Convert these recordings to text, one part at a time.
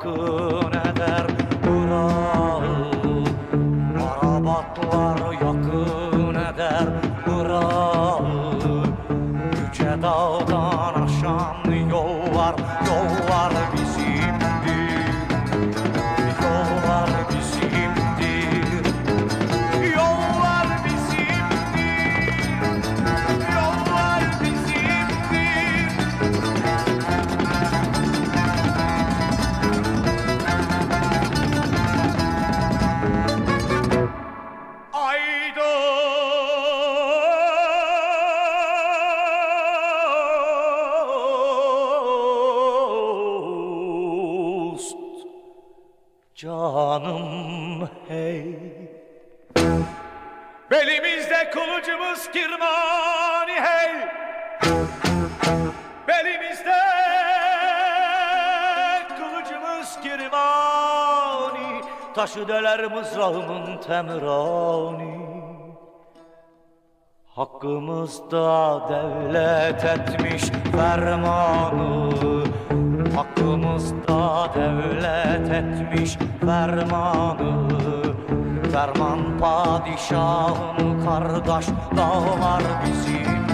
歌。Deler mızrağımın temirani Hakkımızda devlet etmiş fermanı. Hakkımızda devlet etmiş fermanı. Ferman padişahın kardeş dağlar bizimdir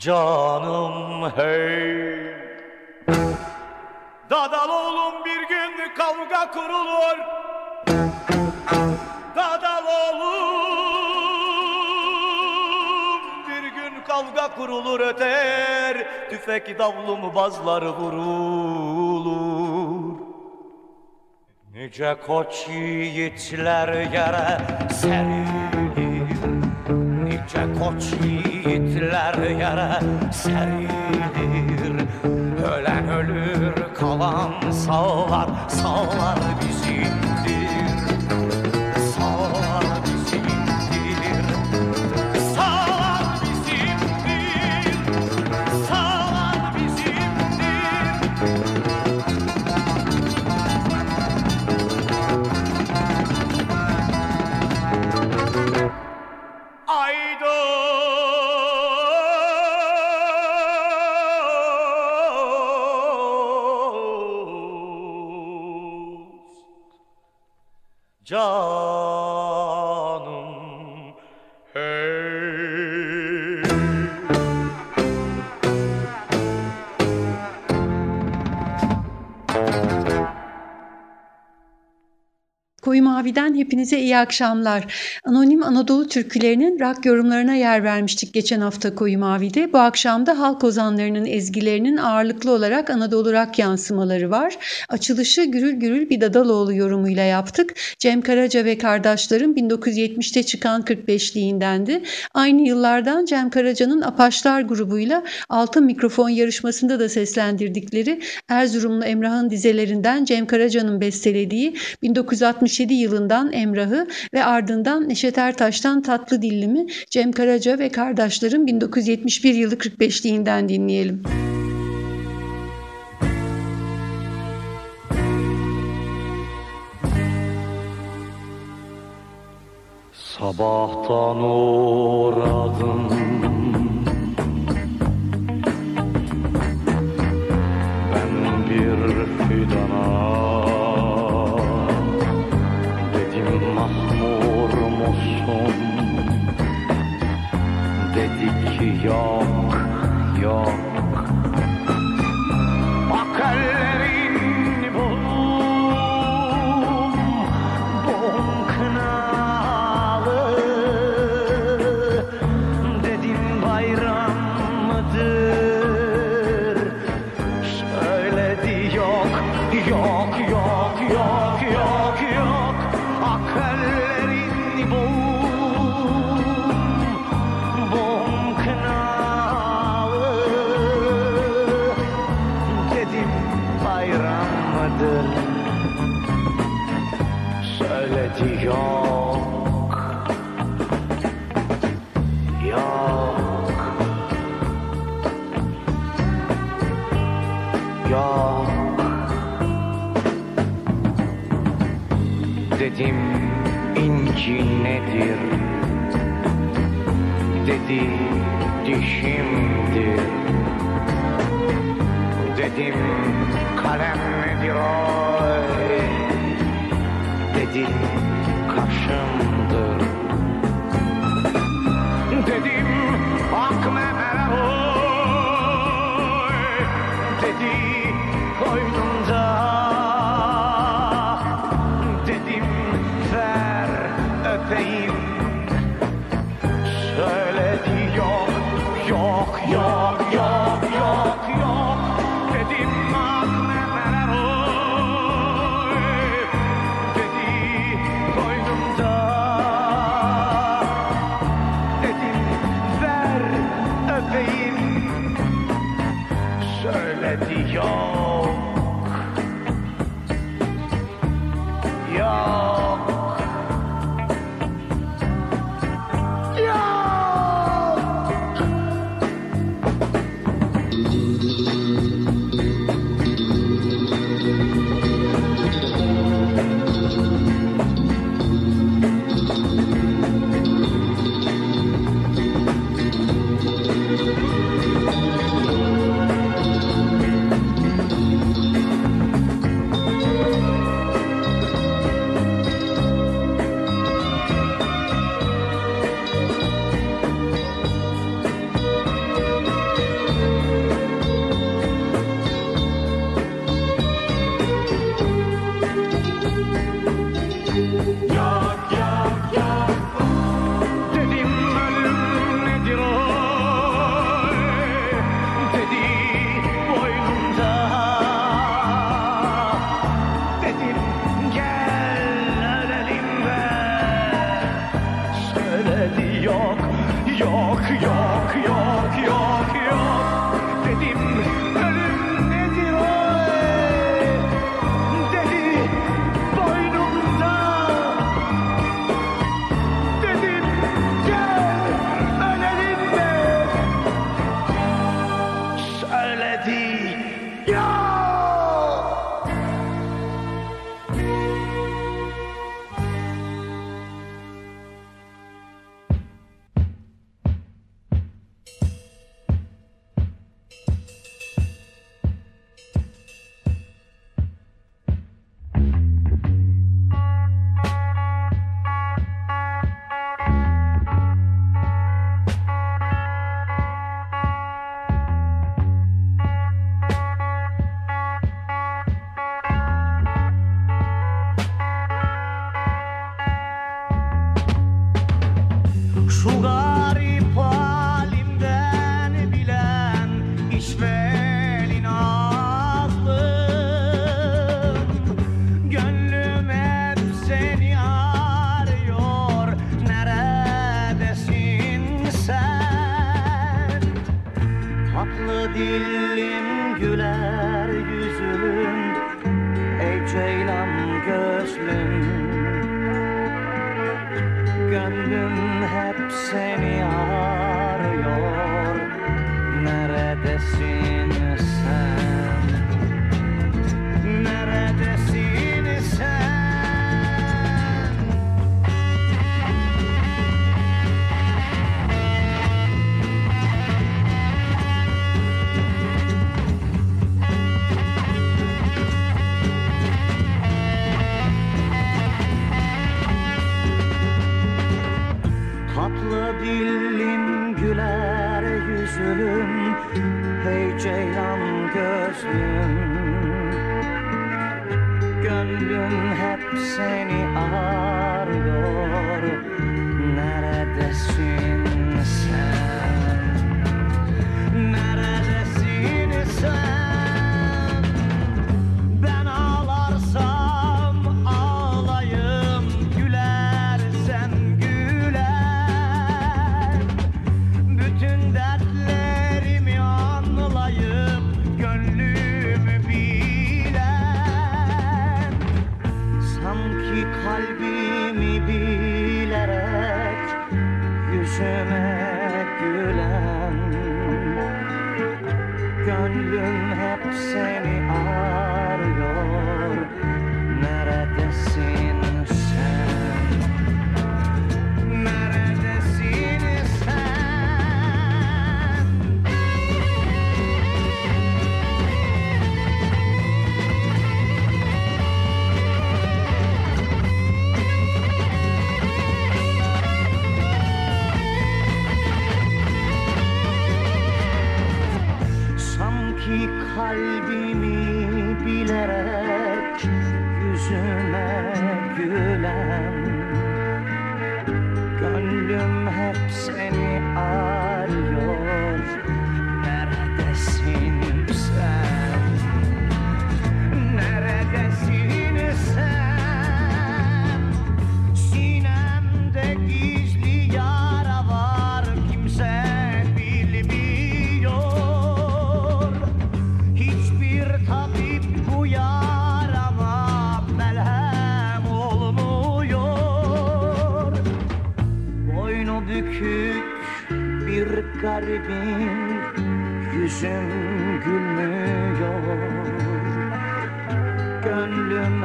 Canım hey. Dadal oğlum bir gün kavga kurulur. Dadal oğlum bir gün kavga kurulur öter. Tüfek davlumu bazları vurulur. Nice koç yiğitler yere serilir Nice koç yiğitler yere serilir Ölen ölür kalan sağlar sağlar bizimdir Mavi'den hepinize iyi akşamlar. Anonim Anadolu türkülerinin rock yorumlarına yer vermiştik geçen hafta Koyu Mavi'de. Bu akşam da halk ozanlarının ezgilerinin ağırlıklı olarak Anadolu rock yansımaları var. Açılışı Gürül Gürül bir Dadaloğlu yorumuyla yaptık. Cem Karaca ve kardeşlerin 1970'te çıkan 45'liğindendi. Aynı yıllardan Cem Karaca'nın Apaçlar grubuyla Altın Mikrofon yarışmasında da seslendirdikleri Erzurumlu Emrah'ın dizelerinden Cem Karaca'nın bestelediği 1967 yılından Emrah'ı ve ardından Neşet Ertaş'tan Tatlı Dillimi Cem Karaca ve kardeşlerin 1971 yılı 45'liğinden dinleyelim. Sabahtan uğradım Dedi Dedim inci nedir? Dedi dişimdir. Dedim kalem nedir o? Dedi kaşımdır.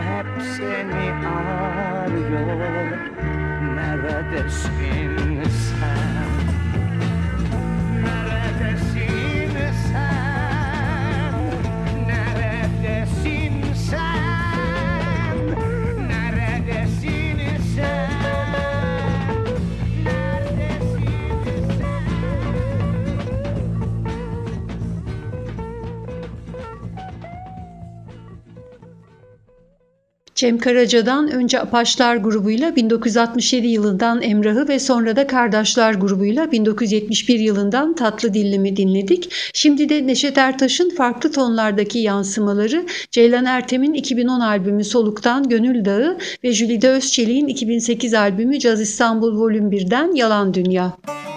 Πάψτε με άλλο, Μέρα τη πίσω. Cem Karaca'dan önce Apaçlar grubuyla 1967 yılından Emrah'ı ve sonra da Kardeşler grubuyla 1971 yılından Tatlı Dillim'i dinledik. Şimdi de Neşet Ertaş'ın farklı tonlardaki yansımaları Ceylan Ertem'in 2010 albümü Soluk'tan Gönül Dağı ve Jülide Özçelik'in 2008 albümü Caz İstanbul Volüm 1'den Yalan Dünya. Gönül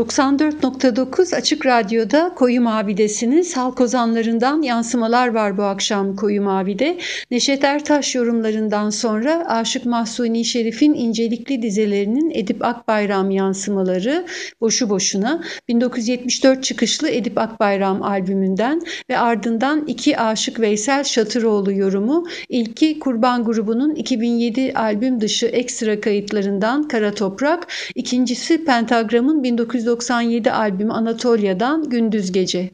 94.9 Açık Radyo'da Koyu Mavi'desiniz. Halk ozanlarından yansımalar var bu akşam Koyu Mavi'de. Neşet Ertaş yorumlarından sonra Aşık Mahsuni Şerif'in incelikli dizelerinin Edip Akbayram yansımaları Boşu Boşuna 1974 çıkışlı Edip Akbayram albümünden ve ardından iki Aşık Veysel Şatıroğlu yorumu ilki Kurban grubunun 2007 albüm dışı ekstra kayıtlarından Kara Toprak, ikincisi Pentagram'ın 1990 1997 albümü Anatolia'dan Gündüz Gece.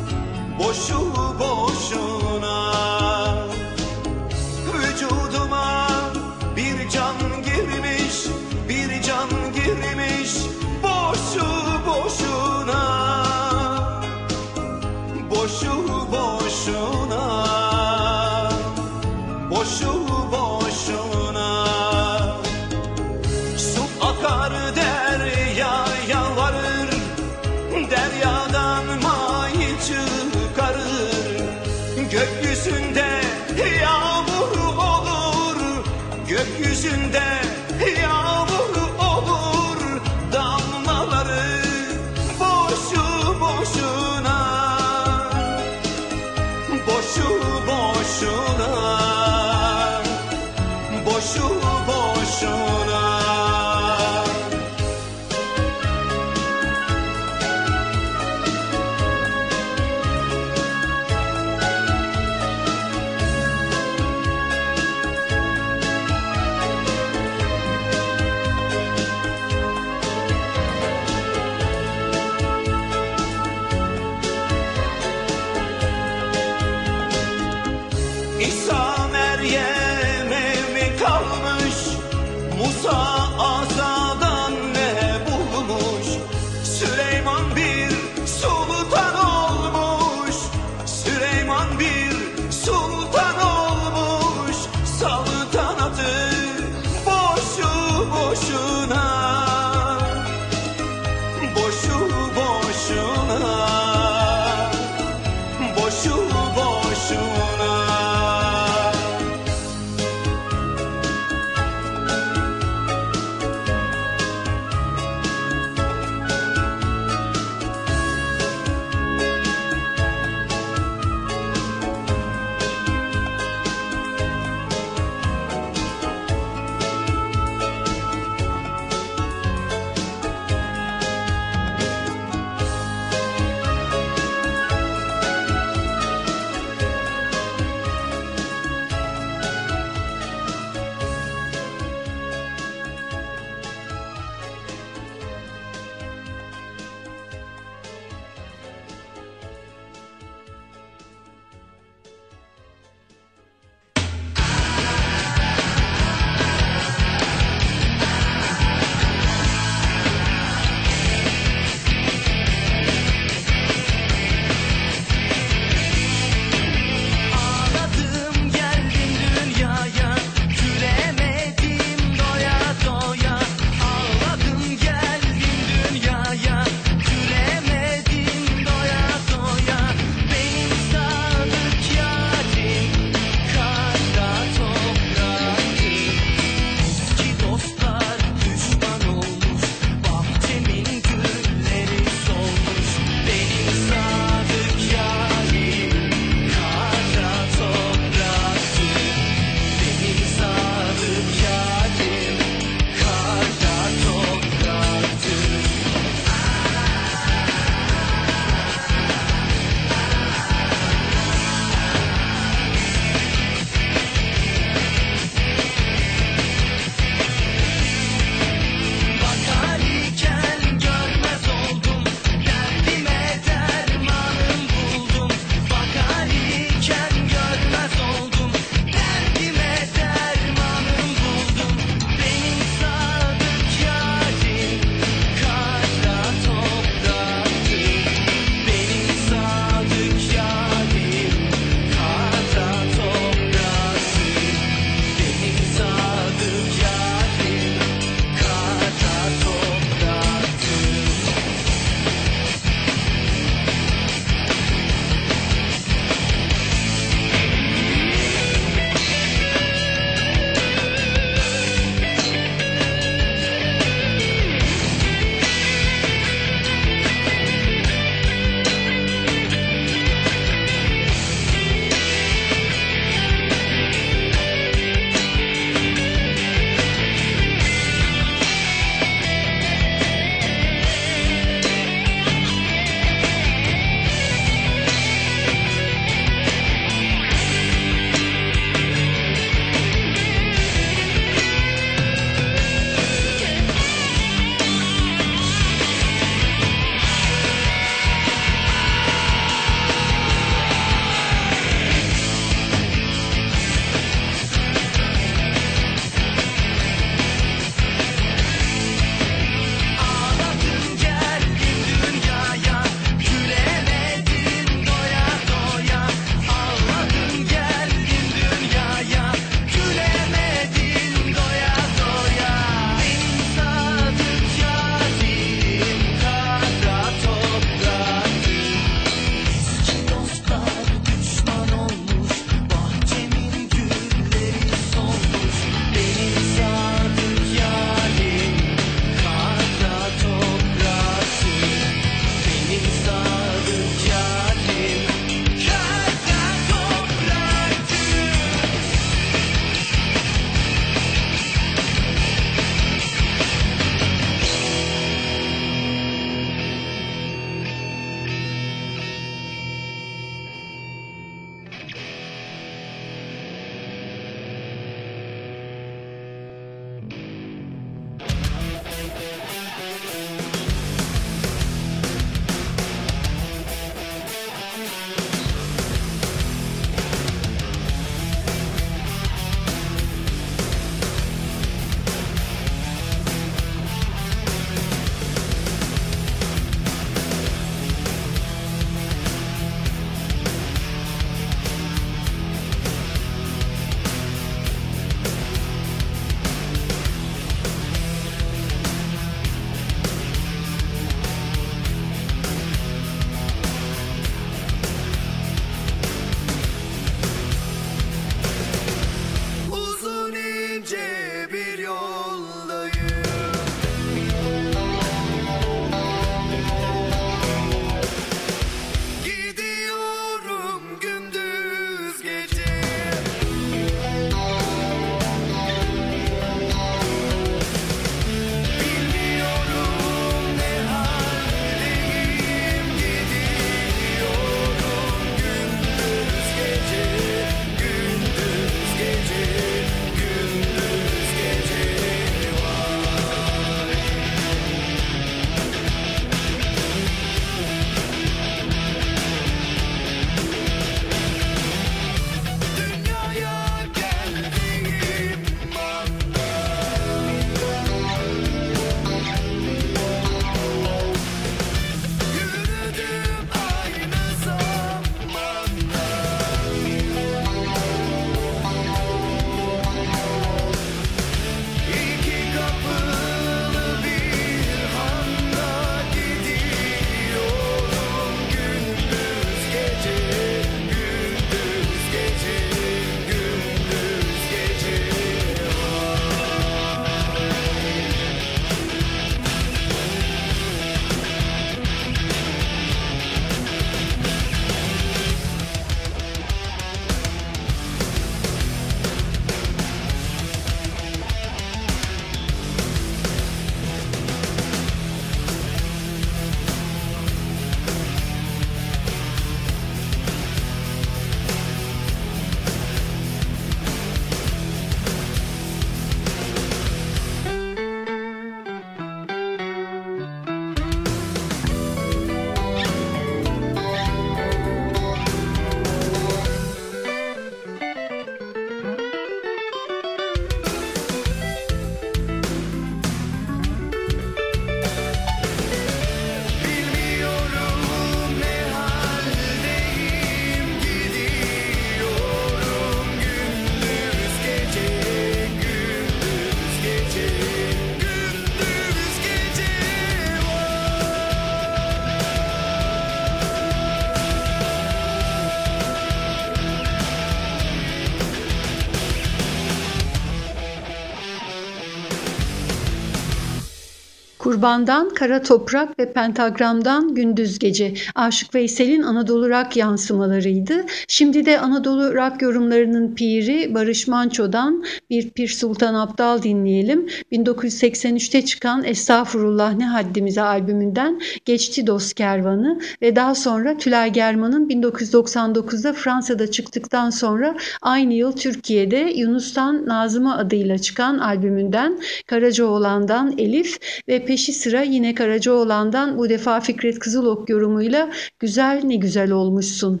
Kurbandan Kara Toprak ve Pentagram'dan Gündüz Gece. Aşık Veysel'in Anadolu rock yansımalarıydı. Şimdi de Anadolu rock yorumlarının piri Barış Manço'dan bir Pir Sultan Abdal dinleyelim. 1983'te çıkan Estağfurullah Ne Haddimize albümünden Geçti Dost Kervanı ve daha sonra Tülay German'ın 1999'da Fransa'da çıktıktan sonra aynı yıl Türkiye'de Yunus'tan Nazım'a adıyla çıkan albümünden Karacaoğlan'dan Elif ve peşi sıra yine Karacaoğlan'dan bu defa Fikret Kızılok yorumuyla Güzel Ne Güzel Olmuşsun.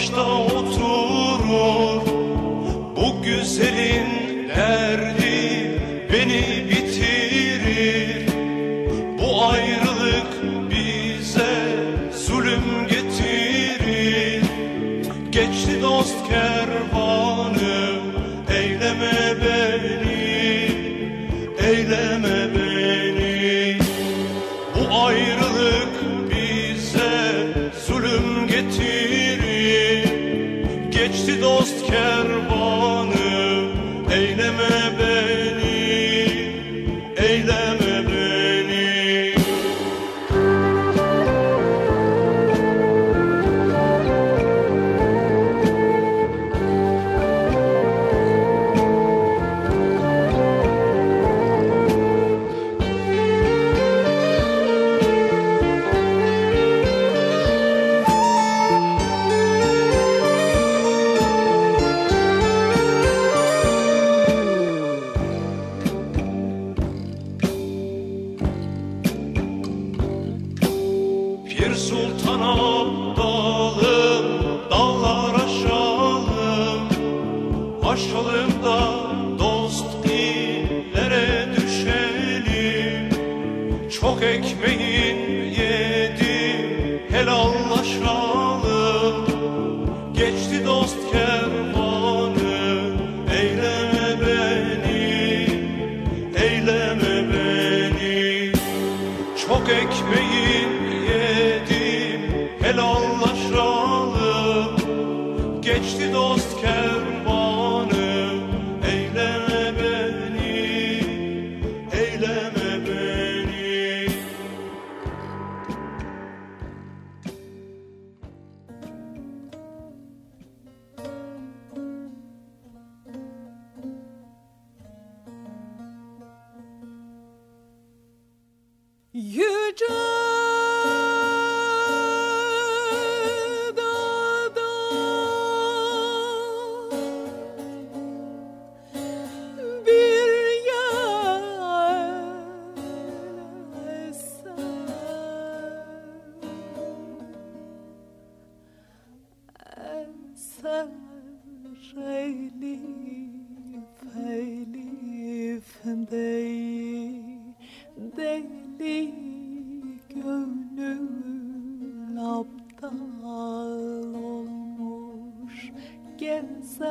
afastam o el Allah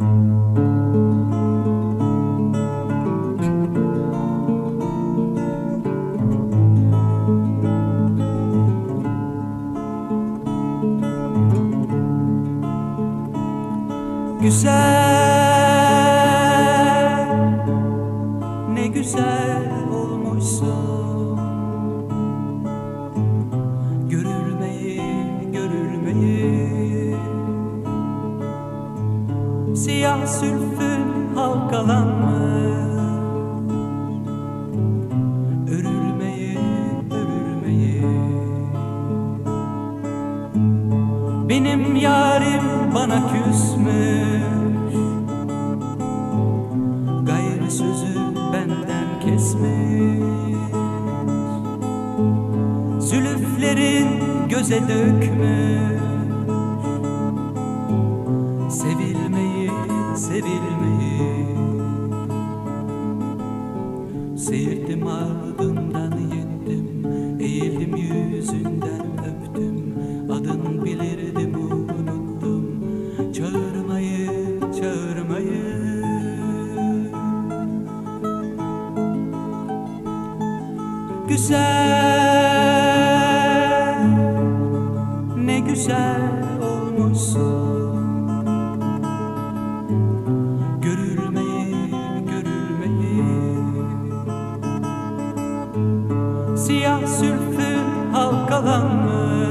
Güzel, Siyah sülfür halkalanmış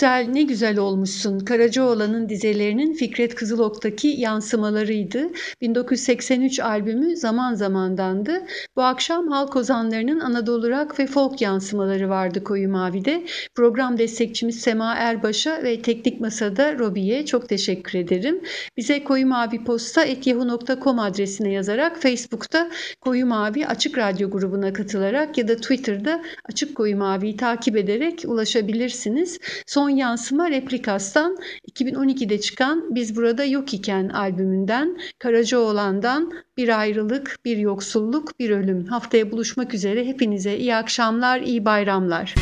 güzel ne güzel olmuşsun. Karacaoğlan'ın dizelerinin Fikret Kızılok'taki yansımalarıydı. 1983 albümü Zaman Zamandandı. Bu akşam halk ozanlarının Anadolu Rock ve folk yansımaları vardı Koyu Mavi'de. Program destekçimiz Sema Erbaş'a ve teknik masada Robi'ye çok teşekkür ederim. Bize Koyu Mavi Posta etyahu.com adresine yazarak Facebook'ta Koyu Mavi Açık Radyo grubuna katılarak ya da Twitter'da Açık Koyu Mavi'yi takip ederek ulaşabilirsiniz. Son yansıma Replikas'tan 2012'de çıkan Biz Burada Yok İken albümünden Karacaoğlan'dan bir ayrılık, bir yoksulluk, bir ölüm. Haftaya buluşmak üzere. Hepinize iyi akşamlar, iyi bayramlar.